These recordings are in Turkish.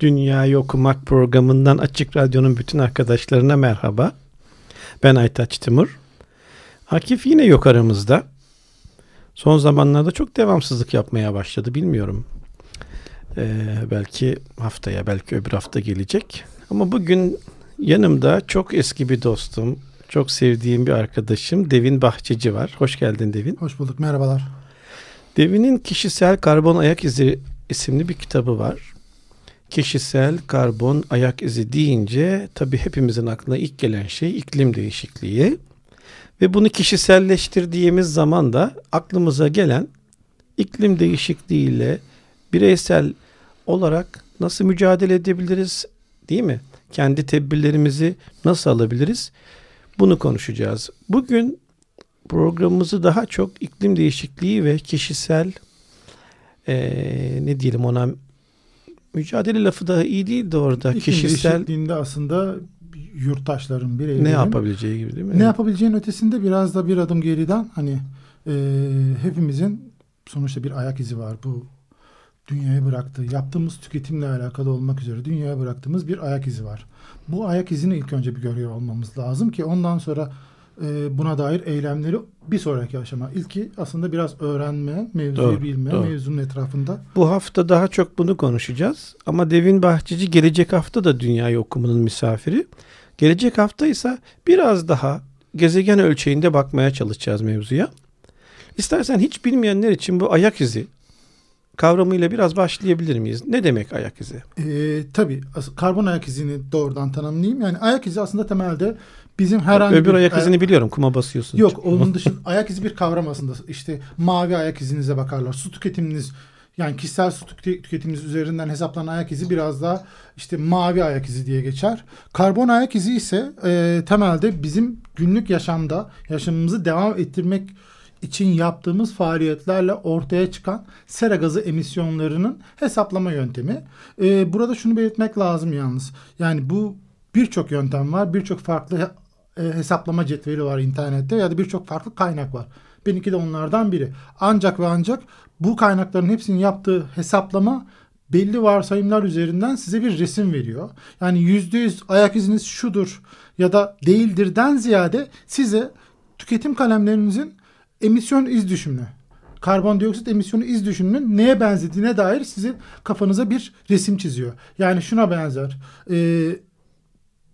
Dünyayı Okumak programından Açık Radyo'nun bütün arkadaşlarına merhaba. Ben Aytaç Timur. Akif yine yok aramızda. Son zamanlarda çok devamsızlık yapmaya başladı. Bilmiyorum. Ee, belki haftaya, belki öbür hafta gelecek. Ama bugün yanımda çok eski bir dostum, çok sevdiğim bir arkadaşım Devin Bahçeci var. Hoş geldin Devin. Hoş bulduk, merhabalar. Devin'in Kişisel Karbon Ayak İzi isimli bir kitabı var. Kişisel karbon ayak izi deyince tabii hepimizin aklına ilk gelen şey iklim değişikliği. Ve bunu kişiselleştirdiğimiz zaman da aklımıza gelen iklim değişikliğiyle bireysel olarak nasıl mücadele edebiliriz değil mi? Kendi tedbirlerimizi nasıl alabiliriz? Bunu konuşacağız. Bugün programımızı daha çok iklim değişikliği ve kişisel ee, ne diyelim ona mücadele lafı da iyi değil de orada İklim kişisel değişikliğinde aslında yurttaşların bireylerin ne yapabileceği gibi değil mi? Ne yapabileceğin ötesinde biraz da bir adım geriden hani e, hepimizin sonuçta bir ayak izi var. Bu dünyaya bıraktığı, yaptığımız tüketimle alakalı olmak üzere dünyaya bıraktığımız bir ayak izi var. Bu ayak izini ilk önce bir görüyor olmamız lazım ki ondan sonra e, buna dair eylemleri bir sonraki aşama. İlki aslında biraz öğrenme, mevzuyu Doğru, bilme, doğru. mevzunun etrafında. Bu hafta daha çok bunu konuşacağız. Ama Devin Bahçeci gelecek hafta da dünyayı okumunun misafiri. Gelecek hafta ise biraz daha gezegen ölçeğinde bakmaya çalışacağız mevzuya. İstersen hiç bilmeyenler için bu ayak izi kavramıyla biraz başlayabilir miyiz? Ne demek ayak izi? Ee, tabii karbon ayak izini doğrudan tanımlayayım. Yani ayak izi aslında temelde bizim herhangi Öbür bir ayak izini biliyorum. Kuma basıyorsun. Yok onun dışında ayak izi bir kavram aslında. İşte mavi ayak izinize bakarlar. Su tüketiminiz yani kişisel su tüke- tüketiminiz üzerinden hesaplanan ayak izi biraz daha işte mavi ayak izi diye geçer. Karbon ayak izi ise e, temelde bizim günlük yaşamda yaşamımızı devam ettirmek için yaptığımız faaliyetlerle ortaya çıkan sera gazı emisyonlarının hesaplama yöntemi. E, burada şunu belirtmek lazım yalnız. Yani bu birçok yöntem var. Birçok farklı e, hesaplama cetveli var internette ya da birçok farklı kaynak var. Benimki de onlardan biri. Ancak ve ancak bu kaynakların hepsinin yaptığı hesaplama belli varsayımlar üzerinden size bir resim veriyor. Yani yüzde yüz ayak iziniz şudur ya da değildirden ziyade size tüketim kalemlerinizin emisyon iz düşümünü, karbondioksit emisyonu iz düşümünün neye benzediğine dair sizin kafanıza bir resim çiziyor. Yani şuna benzer. Ee,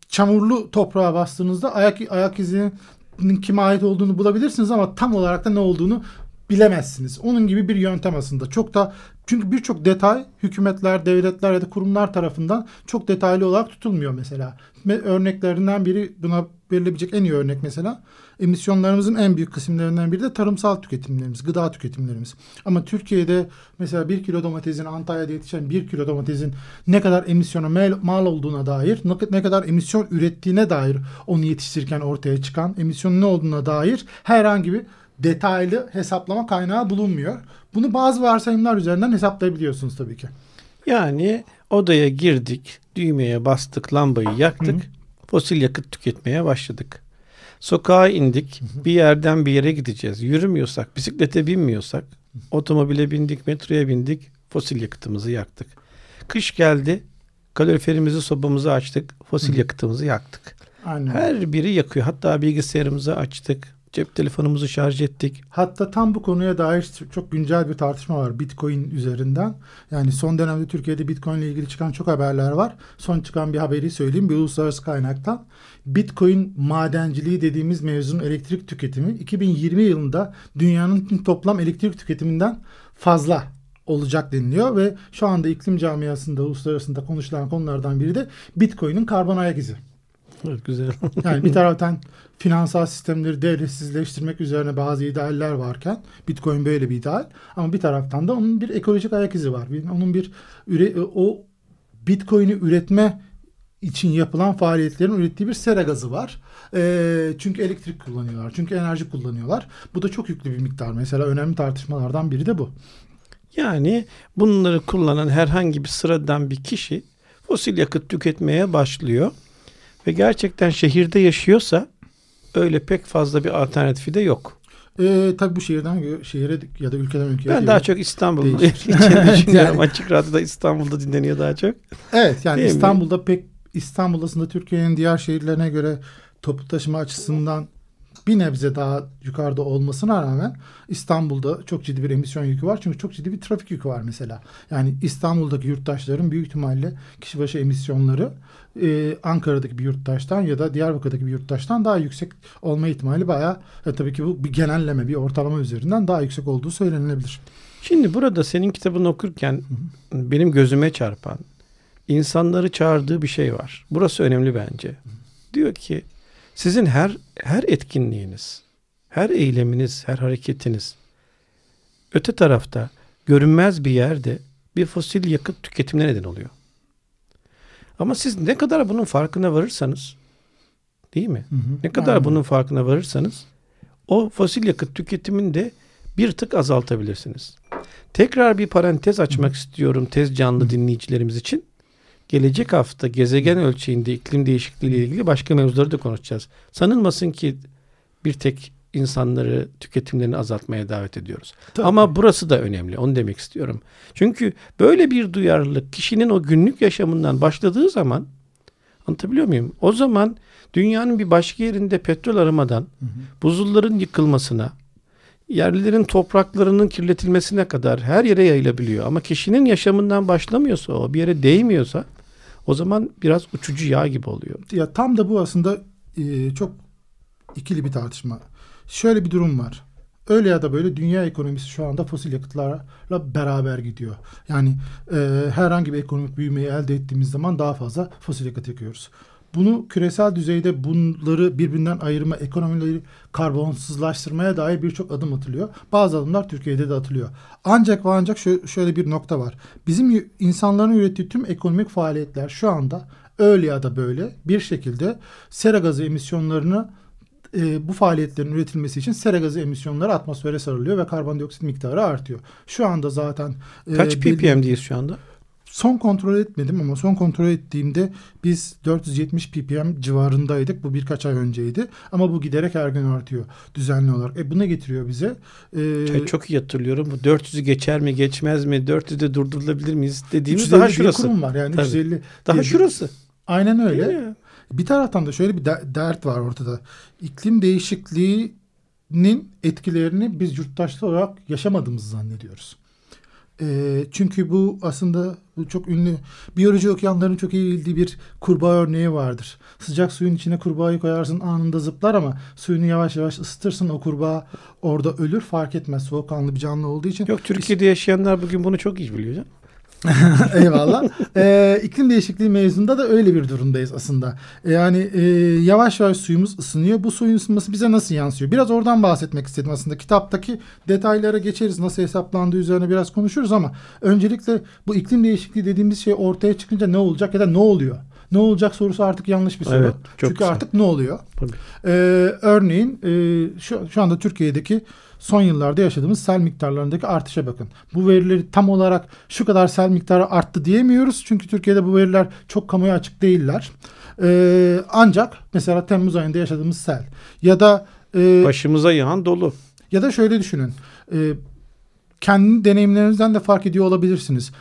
çamurlu toprağa bastığınızda ayak ayak izinin kime ait olduğunu bulabilirsiniz ama tam olarak da ne olduğunu bilemezsiniz. Onun gibi bir yöntem aslında. Çok da çünkü birçok detay hükümetler, devletler ya da kurumlar tarafından çok detaylı olarak tutulmuyor mesela. Me- Örneklerinden biri buna verilebilecek en iyi örnek mesela emisyonlarımızın en büyük kısımlarından biri de tarımsal tüketimlerimiz, gıda tüketimlerimiz. Ama Türkiye'de mesela bir kilo domatesin Antalya'da yetişen bir kilo domatesin ne kadar emisyona mal, olduğuna dair, ne, kadar emisyon ürettiğine dair onu yetiştirirken ortaya çıkan emisyonun ne olduğuna dair herhangi bir detaylı hesaplama kaynağı bulunmuyor. Bunu bazı varsayımlar üzerinden hesaplayabiliyorsunuz tabii ki. Yani odaya girdik, düğmeye bastık, lambayı yaktık, hı. Fosil yakıt tüketmeye başladık. Sokağa indik, bir yerden bir yere gideceğiz. Yürümüyorsak, bisiklete binmiyorsak, otomobile bindik, metroya bindik, fosil yakıtımızı yaktık. Kış geldi, kaloriferimizi, sobamızı açtık, fosil yakıtımızı yaktık. Aynen. Her biri yakıyor. Hatta bilgisayarımızı açtık, cep telefonumuzu şarj ettik. Hatta tam bu konuya dair çok güncel bir tartışma var Bitcoin üzerinden. Yani son dönemde Türkiye'de Bitcoin ile ilgili çıkan çok haberler var. Son çıkan bir haberi söyleyeyim bir uluslararası kaynaktan. Bitcoin madenciliği dediğimiz mevzunun elektrik tüketimi 2020 yılında dünyanın toplam elektrik tüketiminden fazla olacak deniliyor ve şu anda iklim camiasında uluslararasında konuşulan konulardan biri de Bitcoin'in karbon ayak izi. Evet, güzel. Yani bir taraftan finansal sistemleri devletsizleştirmek üzerine bazı idealler varken Bitcoin böyle bir ideal ama bir taraftan da onun bir ekolojik ayak izi var. Onun bir üre, o Bitcoin'i üretme için yapılan faaliyetlerin ürettiği bir sera gazı var. E, çünkü elektrik kullanıyorlar. Çünkü enerji kullanıyorlar. Bu da çok yüklü bir miktar. Mesela önemli tartışmalardan biri de bu. Yani bunları kullanan herhangi bir sıradan bir kişi fosil yakıt tüketmeye başlıyor. Ve gerçekten şehirde yaşıyorsa öyle pek fazla bir alternatifi de yok. E, tabii bu şehirden şehire ya da ülkeden ülkeye. Ben daha çok İstanbul'da düşünüyorum. yani. Açık radyoda İstanbul'da dinleniyor daha çok. Evet yani Değil İstanbul'da mi? pek İstanbul aslında Türkiye'nin diğer şehirlerine göre toplu taşıma açısından bir nebze daha yukarıda olmasına rağmen İstanbul'da çok ciddi bir emisyon yükü var. Çünkü çok ciddi bir trafik yükü var mesela. Yani İstanbul'daki yurttaşların büyük ihtimalle kişi başı emisyonları e, Ankara'daki bir yurttaştan ya da Diyarbakır'daki bir yurttaştan daha yüksek olma ihtimali bayağı e, tabii ki bu bir genelleme bir ortalama üzerinden daha yüksek olduğu söylenilebilir. Şimdi burada senin kitabını okurken hı hı. benim gözüme çarpan insanları çağırdığı bir şey var. Burası önemli bence. Hı. Diyor ki sizin her her etkinliğiniz, her eyleminiz, her hareketiniz öte tarafta görünmez bir yerde bir fosil yakıt tüketimine neden oluyor. Ama siz ne kadar bunun farkına varırsanız değil mi? Hı hı, ne kadar aynen. bunun farkına varırsanız o fosil yakıt tüketimini de bir tık azaltabilirsiniz. Tekrar bir parantez açmak hı. istiyorum tez canlı hı. dinleyicilerimiz için. Gelecek hafta gezegen ölçeğinde iklim değişikliği ile ilgili başka mevzuları da konuşacağız. Sanılmasın ki bir tek insanları tüketimlerini azaltmaya davet ediyoruz. Tabii. Ama burası da önemli. Onu demek istiyorum. Çünkü böyle bir duyarlılık kişinin o günlük yaşamından başladığı zaman anlatabiliyor muyum? O zaman dünyanın bir başka yerinde petrol aramadan hı hı. buzulların yıkılmasına, yerlilerin topraklarının kirletilmesine kadar her yere yayılabiliyor. Ama kişinin yaşamından başlamıyorsa o bir yere değmiyorsa o zaman biraz uçucu yağ gibi oluyor. Ya tam da bu aslında e, çok ikili bir tartışma. Şöyle bir durum var. Öyle ya da böyle dünya ekonomisi şu anda fosil yakıtlarla beraber gidiyor. Yani e, herhangi bir ekonomik büyümeyi elde ettiğimiz zaman daha fazla fosil yakıt yakıyoruz. Bunu küresel düzeyde bunları birbirinden ayırma, ekonomileri karbonsuzlaştırmaya dair birçok adım atılıyor. Bazı adımlar Türkiye'de de atılıyor. Ancak ve ancak şöyle bir nokta var. Bizim insanların ürettiği tüm ekonomik faaliyetler şu anda öyle ya da böyle bir şekilde sera gazı emisyonlarını e, bu faaliyetlerin üretilmesi için sera gazı emisyonları atmosfere sarılıyor ve karbondioksit miktarı artıyor. Şu anda zaten... E, Kaç ppm'deyiz şu anda? Son kontrol etmedim ama son kontrol ettiğimde biz 470 ppm civarındaydık. Bu birkaç ay önceydi. Ama bu giderek her gün artıyor düzenli olarak. E bu ne getiriyor bize? Ee, çok iyi hatırlıyorum. Bu 400'ü geçer mi geçmez mi? 400'de durdurulabilir miyiz dediğimiz daha şurası. kurum var yani Tabii. 350. Daha şurası. Aynen öyle. Bir taraftan da şöyle bir dert var ortada. İklim değişikliğinin etkilerini biz yurttaşlar olarak yaşamadığımızı zannediyoruz. E, çünkü bu aslında çok ünlü biyoloji okuyanların çok iyi bildiği bir kurbağa örneği vardır. Sıcak suyun içine kurbağayı koyarsın anında zıplar ama suyunu yavaş yavaş ısıtırsın o kurbağa orada ölür fark etmez soğukkanlı bir canlı olduğu için. Yok Türkiye'de yaşayanlar bugün bunu çok iyi biliyor canım. Eyvallah. Ee, iklim değişikliği mevzunda da öyle bir durumdayız aslında. Ee, yani e, yavaş yavaş suyumuz ısınıyor. Bu suyun ısınması bize nasıl yansıyor? Biraz oradan bahsetmek istedim aslında. Kitaptaki detaylara geçeriz. Nasıl hesaplandığı üzerine biraz konuşuruz ama öncelikle bu iklim değişikliği dediğimiz şey ortaya çıkınca ne olacak ya da ne oluyor? Ne olacak sorusu artık yanlış bir soru. Evet, Çünkü güzel. artık ne oluyor? Ee, örneğin e, şu, şu anda Türkiye'deki son yıllarda yaşadığımız sel miktarlarındaki artışa bakın. Bu verileri tam olarak şu kadar sel miktarı arttı diyemiyoruz. Çünkü Türkiye'de bu veriler çok kamuya açık değiller. Ee, ancak mesela Temmuz ayında yaşadığımız sel ya da e, başımıza yağan dolu. Ya da şöyle düşünün. E, kendi deneyimlerinizden de fark ediyor olabilirsiniz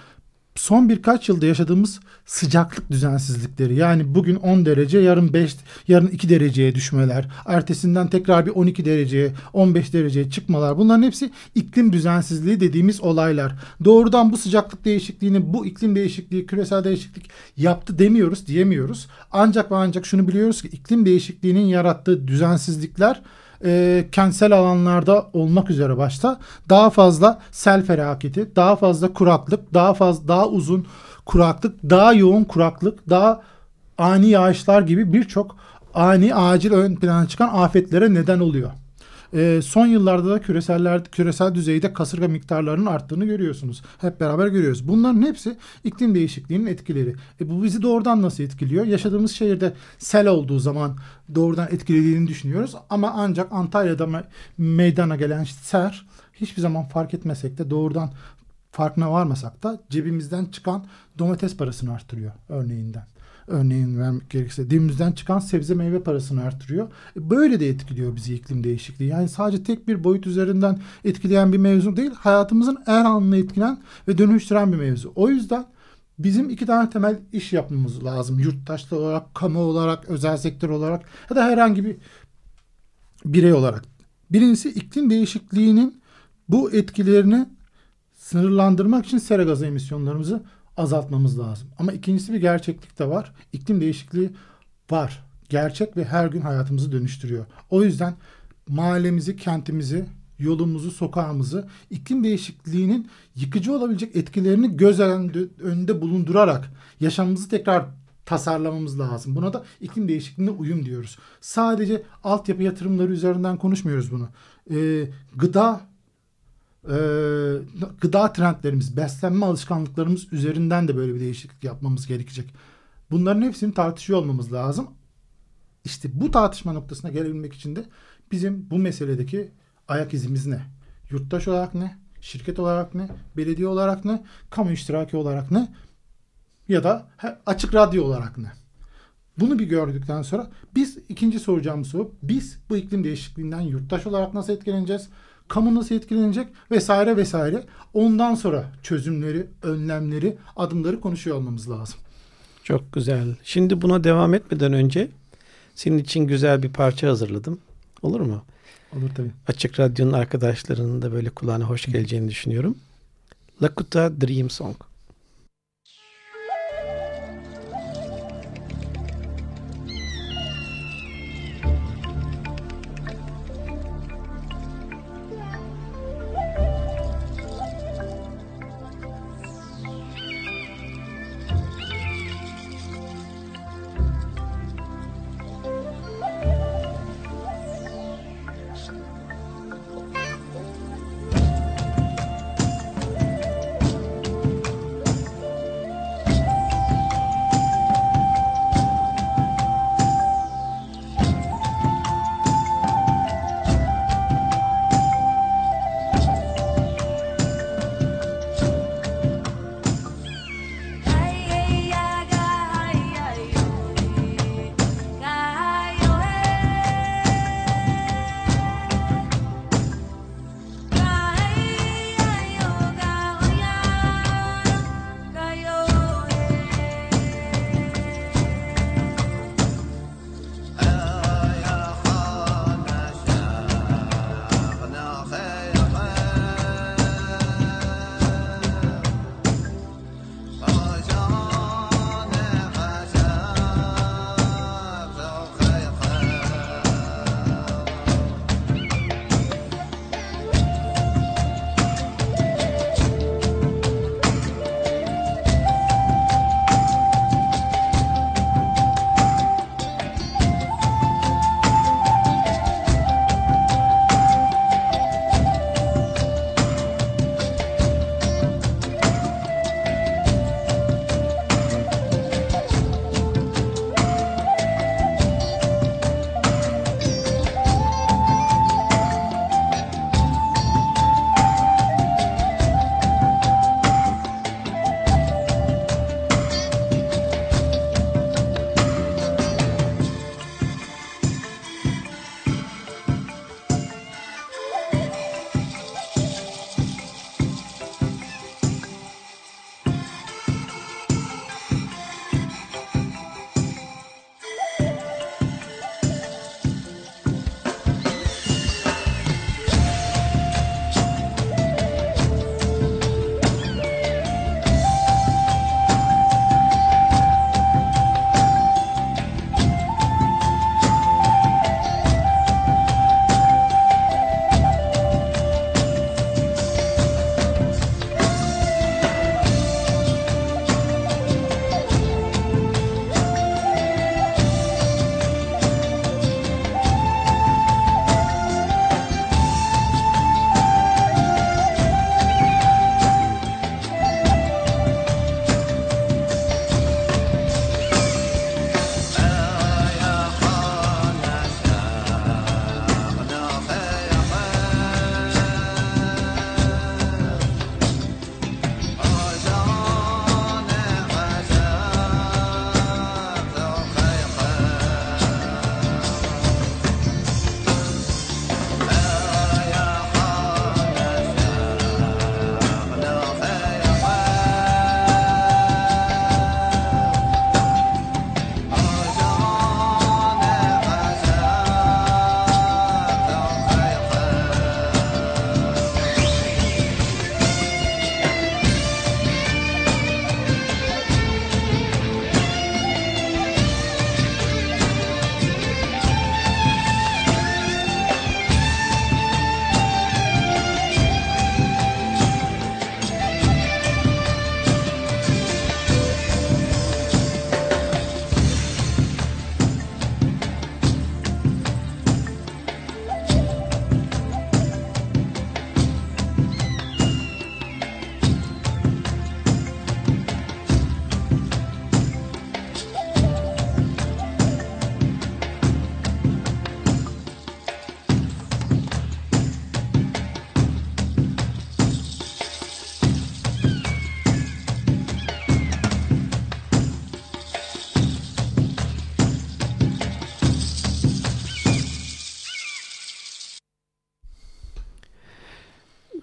son birkaç yılda yaşadığımız sıcaklık düzensizlikleri yani bugün 10 derece yarın 5 yarın 2 dereceye düşmeler ertesinden tekrar bir 12 dereceye 15 dereceye çıkmalar bunların hepsi iklim düzensizliği dediğimiz olaylar. Doğrudan bu sıcaklık değişikliğini bu iklim değişikliği küresel değişiklik yaptı demiyoruz diyemiyoruz. Ancak ve ancak şunu biliyoruz ki iklim değişikliğinin yarattığı düzensizlikler e, kentsel alanlarda olmak üzere başta daha fazla sel felaketi, daha fazla kuraklık, daha fazla daha uzun kuraklık, daha yoğun kuraklık, daha ani yağışlar gibi birçok ani acil ön plana çıkan afetlere neden oluyor. E, son yıllarda da küreseller küresel düzeyde kasırga miktarlarının arttığını görüyorsunuz. Hep beraber görüyoruz. Bunların hepsi iklim değişikliğinin etkileri. E, bu bizi doğrudan nasıl etkiliyor? Yaşadığımız şehirde sel olduğu zaman doğrudan etkilediğini düşünüyoruz. Ama ancak Antalya'da me- meydana gelen ser hiçbir zaman fark etmesek de doğrudan farkına varmasak da cebimizden çıkan domates parasını artırıyor örneğinden. Örneğin vermek gerekirse dibimizden çıkan sebze meyve parasını artırıyor. E, Böyle de etkiliyor bizi iklim değişikliği. Yani sadece tek bir boyut üzerinden etkileyen bir mevzu değil, hayatımızın her anını etkilen ve dönüştüren bir mevzu. O yüzden bizim iki tane temel iş yapmamız lazım. Yurttaşlar olarak, kamu olarak, özel sektör olarak ya da herhangi bir birey olarak. Birincisi iklim değişikliğinin bu etkilerini sınırlandırmak için sera gazı emisyonlarımızı azaltmamız lazım. Ama ikincisi bir gerçeklik de var. İklim değişikliği var. Gerçek ve her gün hayatımızı dönüştürüyor. O yüzden mahallemizi, kentimizi, yolumuzu, sokağımızı iklim değişikliğinin yıkıcı olabilecek etkilerini göz önünde, bulundurarak yaşamımızı tekrar tasarlamamız lazım. Buna da iklim değişikliğine uyum diyoruz. Sadece altyapı yatırımları üzerinden konuşmuyoruz bunu. Ee, gıda e, gıda trendlerimiz, beslenme alışkanlıklarımız üzerinden de böyle bir değişiklik yapmamız gerekecek. Bunların hepsini tartışıyor olmamız lazım. İşte bu tartışma noktasına gelebilmek için de bizim bu meseledeki ayak izimiz ne? Yurttaş olarak ne? Şirket olarak ne? Belediye olarak ne? Kamu iştiraki olarak ne? Ya da açık radyo olarak ne? Bunu bir gördükten sonra biz ikinci soracağımız soru biz bu iklim değişikliğinden yurttaş olarak nasıl etkileneceğiz? Kamu nasıl etkilenecek? Vesaire vesaire. Ondan sonra çözümleri, önlemleri, adımları konuşuyor olmamız lazım. Çok güzel. Şimdi buna devam etmeden önce senin için güzel bir parça hazırladım. Olur mu? Olur tabii. Açık Radyo'nun arkadaşlarının da böyle kulağına hoş geleceğini düşünüyorum. Lakota Dream Song.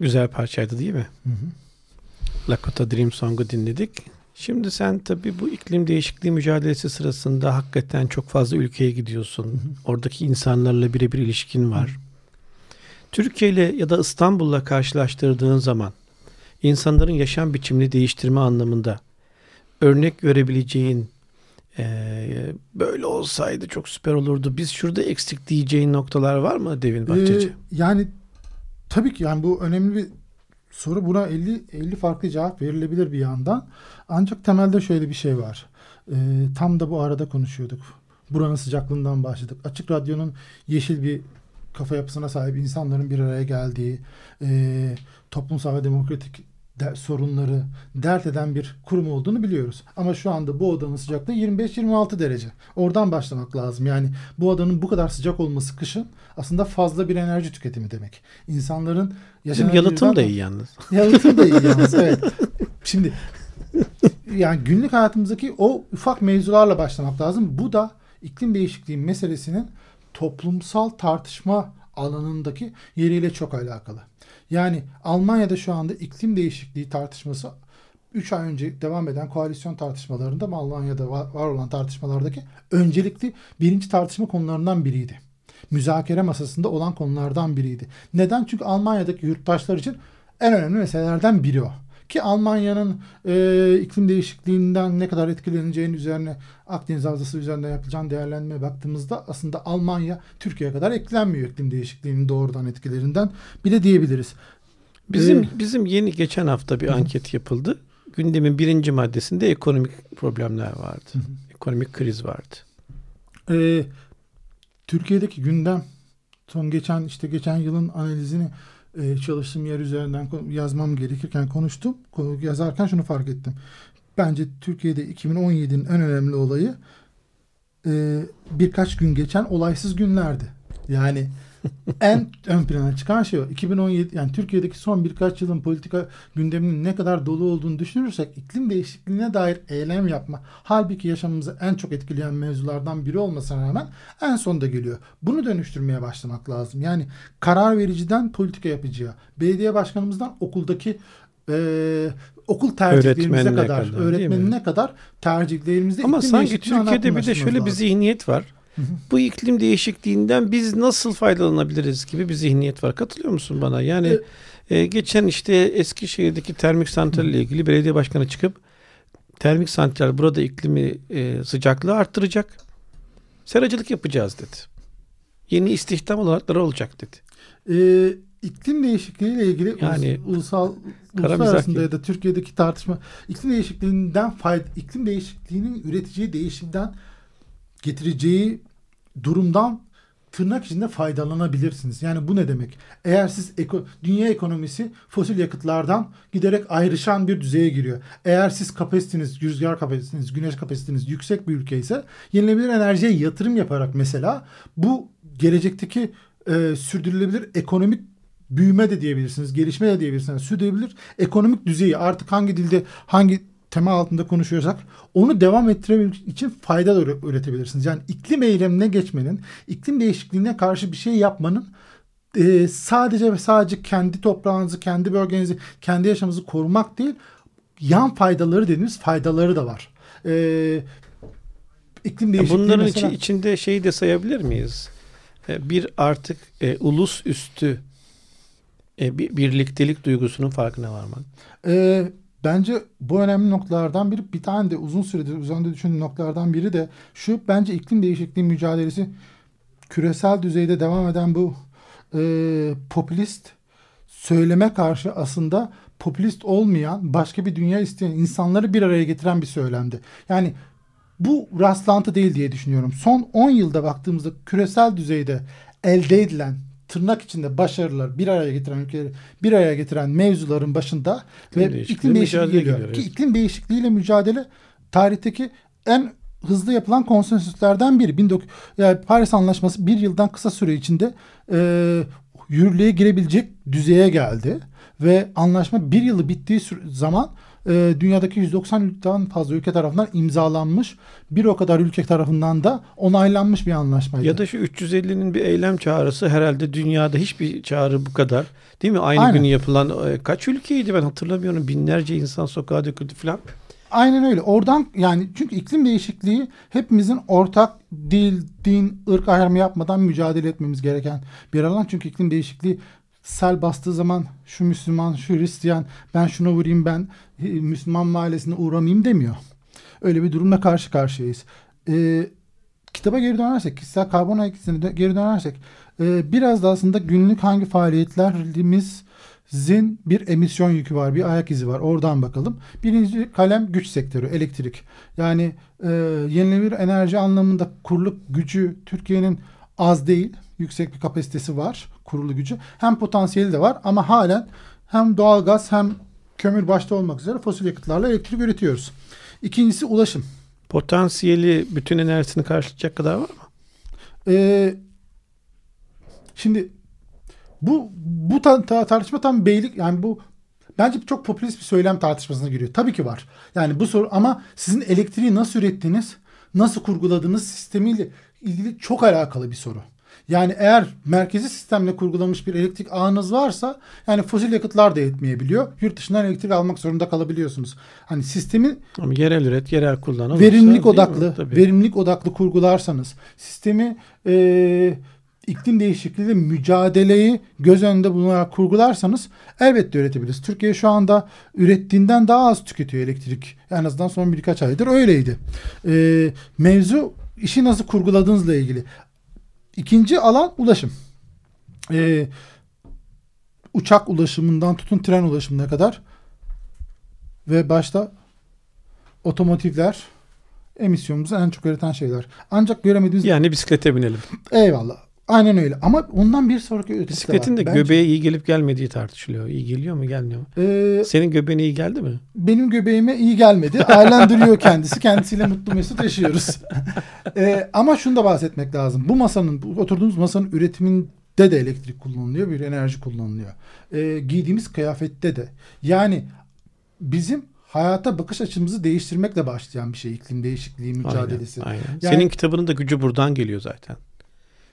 Güzel parçaydı değil mi? Hı hı. Lakota Dream Song'u dinledik. Şimdi sen tabii bu iklim değişikliği mücadelesi sırasında hakikaten çok fazla ülkeye gidiyorsun. Oradaki insanlarla birebir ilişkin var. Türkiye ile ya da İstanbul'la karşılaştırdığın zaman insanların yaşam biçimini değiştirme anlamında örnek verebileceğin eee, böyle olsaydı çok süper olurdu. Biz şurada eksik diyeceğin noktalar var mı Devin Bahçeci? Ee, yani tabii ki yani bu önemli bir soru. Buna 50 50 farklı cevap verilebilir bir yandan. Ancak temelde şöyle bir şey var. Ee, tam da bu arada konuşuyorduk. Buranın sıcaklığından başladık. Açık Radyo'nun yeşil bir kafa yapısına sahip insanların bir araya geldiği, e, toplumsal ve demokratik de- sorunları dert eden bir kurum olduğunu biliyoruz. Ama şu anda bu odanın sıcaklığı 25-26 derece. Oradan başlamak lazım. Yani bu odanın bu kadar sıcak olması kışın aslında fazla bir enerji tüketimi demek. İnsanların yaşanan yalıtım da iyi yalnız. Yalıtım da iyi yalnız evet. Şimdi yani günlük hayatımızdaki o ufak mevzularla başlamak lazım. Bu da iklim değişikliği meselesinin toplumsal tartışma alanındaki yeriyle çok alakalı. Yani Almanya'da şu anda iklim değişikliği tartışması 3 ay önce devam eden koalisyon tartışmalarında mı Almanya'da var, olan tartışmalardaki öncelikli birinci tartışma konularından biriydi. Müzakere masasında olan konulardan biriydi. Neden? Çünkü Almanya'daki yurttaşlar için en önemli meselelerden biri o. Ki Almanya'nın e, iklim değişikliğinden ne kadar etkileneceğinin üzerine Akdeniz Havzası üzerinde yapılacağın değerlendirmeye baktığımızda aslında Almanya Türkiye'ye kadar etkilenmiyor iklim değişikliğinin doğrudan etkilerinden bile diyebiliriz. Bizim Ee, bizim yeni geçen hafta bir Hı anket yapıldı. Gündemin birinci maddesinde ekonomik problemler vardı. Hı hı. Ekonomik kriz vardı. Ee, Türkiye'deki gündem son geçen işte geçen yılın analizini e, çalıştığım yer üzerinden yazmam gerekirken konuştum. Ko- Yazarken şunu fark ettim. Bence Türkiye'de 2017'nin en önemli olayı e, birkaç gün geçen olaysız günlerdi. Yani en ön plana çıkan şey o. 2017 yani Türkiye'deki son birkaç yılın politika gündeminin ne kadar dolu olduğunu düşünürsek iklim değişikliğine dair eylem yapma halbuki yaşamımızı en çok etkileyen mevzulardan biri olmasına rağmen en sonda geliyor. Bunu dönüştürmeye başlamak lazım. Yani karar vericiden politika yapıcıya, belediye başkanımızdan okuldaki e, okul tercihlerimize kadar, kadar, öğretmenine kadar tercihlerimizde Ama sanki Türkiye'de bir de şöyle bir lazım. zihniyet var. Hı hı. Bu iklim değişikliğinden biz nasıl faydalanabiliriz gibi bir zihniyet var. Katılıyor musun bana? Yani e, geçen işte Eskişehir'deki termik santral ile ilgili belediye başkanı çıkıp termik santral burada iklimi e, sıcaklığı arttıracak. Seracılık yapacağız dedi. Yeni istihdam olanakları olacak dedi. Ee, iklim değişikliği ile ilgili Yani ulusal uluslararası mizah ya da Türkiye'deki tartışma iklim değişikliğinden fayda iklim değişikliğinin üreteceği değişimden getireceği durumdan tırnak içinde faydalanabilirsiniz. Yani bu ne demek? Eğer siz eko, dünya ekonomisi fosil yakıtlardan giderek ayrışan bir düzeye giriyor. Eğer siz kapasiteniz, rüzgar kapasiteniz, güneş kapasiteniz yüksek bir ülke ise yenilenebilir enerjiye yatırım yaparak mesela bu gelecekteki e, sürdürülebilir ekonomik büyüme de diyebilirsiniz, gelişme de diyebilirsiniz. Sürdürülebilir ekonomik düzeyi artık hangi dilde hangi tema altında konuşuyorsak onu devam ettirebilmek için fayda da üre- üretebilirsiniz. Yani iklim eylemine geçmenin, iklim değişikliğine karşı bir şey yapmanın e, sadece ve sadece kendi toprağınızı, kendi bölgenizi, kendi yaşamınızı korumak değil, yan faydaları dediğimiz faydaları da var. E, iklim değişikliği Bunların mesela, içi- içinde şeyi de sayabilir miyiz? E, Bir artık e, ulus üstü e, bir birliktelik duygusunun farkına varmak. Ee, bence bu önemli noktalardan biri bir tane de uzun süredir üzerinde düşündüğüm noktalardan biri de şu bence iklim değişikliği mücadelesi küresel düzeyde devam eden bu e, popülist söyleme karşı aslında popülist olmayan başka bir dünya isteyen insanları bir araya getiren bir söylemdi. Yani bu rastlantı değil diye düşünüyorum. Son 10 yılda baktığımızda küresel düzeyde elde edilen tırnak içinde başarılar bir araya getiren ülkeleri bir araya getiren mevzuların başında İklim ve değişikliği iklim değişikliği geliyor. geliyor, Ki iklim değişikliğiyle mücadele tarihteki en hızlı yapılan konsensüslerden biri. 19 yani Paris Anlaşması bir yıldan kısa süre içinde e, yürürlüğe girebilecek düzeye geldi ve anlaşma bir yılı bittiği zaman e, dünyadaki 190'dan fazla ülke tarafından imzalanmış. Bir o kadar ülke tarafından da onaylanmış bir anlaşmaydı. Ya da şu 350'nin bir eylem çağrısı herhalde dünyada hiçbir çağrı bu kadar. Değil mi? Aynı Aynen. gün yapılan e, kaç ülkeydi ben hatırlamıyorum. Binlerce insan sokağa döküldü falan. Aynen öyle. Oradan yani çünkü iklim değişikliği hepimizin ortak dil, din, ırk ayrımı yapmadan mücadele etmemiz gereken bir alan. Çünkü iklim değişikliği sel bastığı zaman şu Müslüman, şu Hristiyan, ben şuna vurayım, ben e, Müslüman mahallesine uğramayayım demiyor. Öyle bir durumla karşı karşıyayız. Ee, kitaba geri dönersek, kişisel karbon ayak izine geri dönersek e, biraz da aslında günlük hangi faaliyetlerimizin bir emisyon yükü var, bir ayak izi var. Oradan bakalım. Birinci kalem güç sektörü, elektrik. Yani e, yenilenebilir enerji anlamında kuruluk gücü Türkiye'nin az değil. Yüksek bir kapasitesi var, kurulu gücü. Hem potansiyeli de var ama halen hem doğalgaz hem kömür başta olmak üzere fosil yakıtlarla elektrik üretiyoruz. İkincisi ulaşım. Potansiyeli bütün enerjisini karşılayacak kadar var mı? Ee, şimdi bu bu ta- ta- tartışma tam beylik yani bu bence çok popülist bir söylem tartışmasına giriyor. Tabii ki var. Yani bu soru ama sizin elektriği nasıl ürettiğiniz, nasıl kurguladığınız sistemiyle ilgili çok alakalı bir soru. Yani eğer merkezi sistemle kurgulanmış bir elektrik ağınız varsa yani fosil yakıtlar da yetmeyebiliyor. Yurt dışından elektrik almak zorunda kalabiliyorsunuz. Hani sistemi Ama yerel üret, yerel kullan. olursa verimlilik odaklı, Tabii. verimlilik odaklı kurgularsanız, sistemi e, iklim değişikliğiyle mücadeleyi göz önünde bulunarak kurgularsanız elbette üretebiliriz. Türkiye şu anda ürettiğinden daha az tüketiyor elektrik. En azından son birkaç aydır öyleydi. E, mevzu işi nasıl kurguladığınızla ilgili. İkinci alan ulaşım. E, uçak ulaşımından tutun tren ulaşımına kadar ve başta otomotivler emisyonumuzu en çok üreten şeyler. Ancak göremediğimiz Yani bisiklete binelim. eyvallah. Aynen öyle. Ama ondan bir sonraki ötesi Bisikletin de de var. Bence, göbeğe iyi gelip gelmediği tartışılıyor. İyi geliyor mu gelmiyor mu? e, Senin göbeğine iyi geldi mi? benim göbeğime iyi gelmedi. Ailendiriyor kendisi. Kendisiyle mutlu mesut yaşıyoruz. E, ama şunu da bahsetmek lazım. Bu masanın, bu oturduğumuz masanın üretiminde de elektrik kullanılıyor. Bir enerji kullanılıyor. E, giydiğimiz kıyafette de. Yani bizim hayata bakış açımızı değiştirmekle başlayan bir şey iklim değişikliği mücadelesi. Aynen. aynen. Yani- Senin kitabının da gücü buradan geliyor zaten.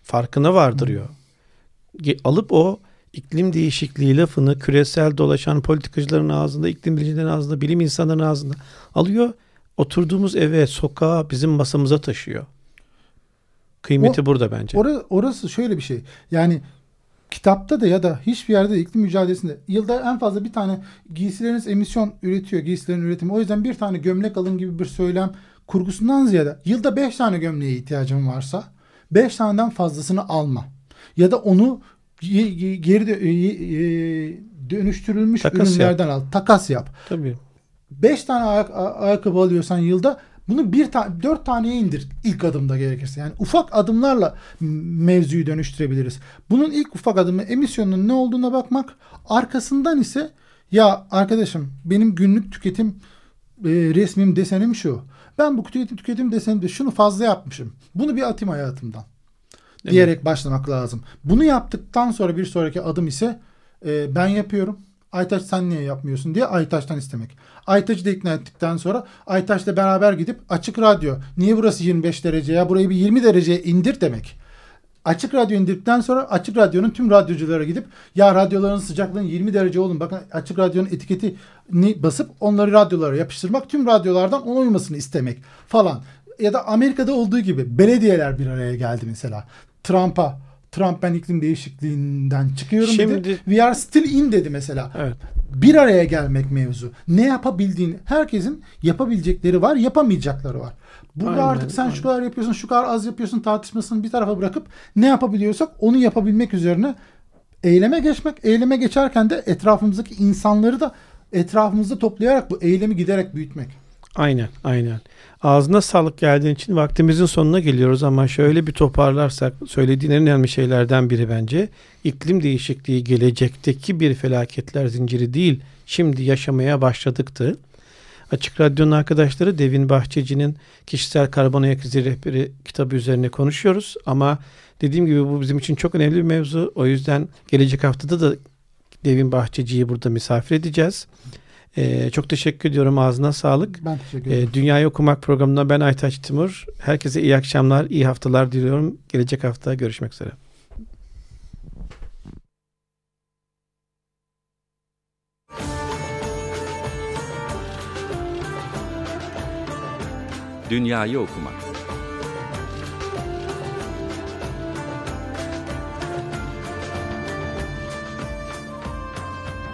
Farkına vardırıyor. Alıp o iklim değişikliği lafını küresel dolaşan politikacıların ağzında, iklim bilimcilerin ağzında, bilim insanlarının ağzında alıyor. Oturduğumuz eve, sokağa, bizim masamıza taşıyor. Kıymeti O- burada bence. Orası, orası şöyle bir şey. Yani kitapta da ya da hiçbir yerde de iklim mücadelesinde yılda en fazla bir tane giysileriniz emisyon üretiyor. Giysilerin üretimi. O yüzden bir tane gömlek alın gibi bir söylem kurgusundan ziyade yılda beş tane gömleğe ihtiyacın varsa beş taneden fazlasını alma. Ya da onu geri dönüştürülmüş Takas ürünlerden al. Takas yap. Tabii. 5 tane ayak, ayakkabı alıyorsan yılda bunu bir tane dört taneye indir ilk adımda gerekirse. Yani ufak adımlarla mevzuyu dönüştürebiliriz. Bunun ilk ufak adımı emisyonun ne olduğuna bakmak. Arkasından ise ya arkadaşım benim günlük tüketim e, resmim desenim şu. Ben bu tüketim, tüketim desenimde şunu fazla yapmışım. Bunu bir atayım hayatımdan. Evet. Diyerek başlamak lazım. Bunu yaptıktan sonra bir sonraki adım ise e, ben yapıyorum. Aytaç sen niye yapmıyorsun diye Aytaç'tan istemek. Aytaç'ı da ikna ettikten sonra Aytaç'la beraber gidip açık radyo niye burası 25 derece ya burayı bir 20 dereceye indir demek. Açık radyo indirdikten sonra açık radyonun tüm radyoculara gidip ya radyoların sıcaklığın 20 derece olun bakın açık radyonun etiketini basıp onları radyolara yapıştırmak tüm radyolardan ona uymasını istemek falan. Ya da Amerika'da olduğu gibi belediyeler bir araya geldi mesela. Trump'a Trump ben iklim değişikliğinden çıkıyorum Şimdi- dedi. We are still in dedi mesela Evet. bir araya gelmek mevzu. Ne yapabildiğini herkesin yapabilecekleri var, yapamayacakları var. Burada Aynen, artık sen aynen. şu kadar yapıyorsun, şu kadar az yapıyorsun tartışmasını bir tarafa bırakıp ne yapabiliyorsak onu yapabilmek üzerine eyleme geçmek. Eyleme geçerken de etrafımızdaki insanları da etrafımızda toplayarak bu eylemi giderek büyütmek. Aynen, aynen. Ağzına sağlık geldiğin için vaktimizin sonuna geliyoruz ama şöyle bir toparlarsak söylediğin en önemli şeylerden biri bence iklim değişikliği gelecekteki bir felaketler zinciri değil, şimdi yaşamaya başladıktı. Açık Radyo'nun arkadaşları Devin Bahçeci'nin kişisel karbon ayak izi rehberi kitabı üzerine konuşuyoruz ama dediğim gibi bu bizim için çok önemli bir mevzu. O yüzden gelecek haftada da Devin Bahçeci'yi burada misafir edeceğiz. Ee, çok teşekkür ediyorum. Ağzına sağlık. Ben teşekkür ederim. Ee, Dünyayı Okumak programında ben Aytaç Timur. Herkese iyi akşamlar, iyi haftalar diliyorum. Gelecek hafta görüşmek üzere. Dünyayı okumak.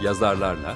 Yazarlarla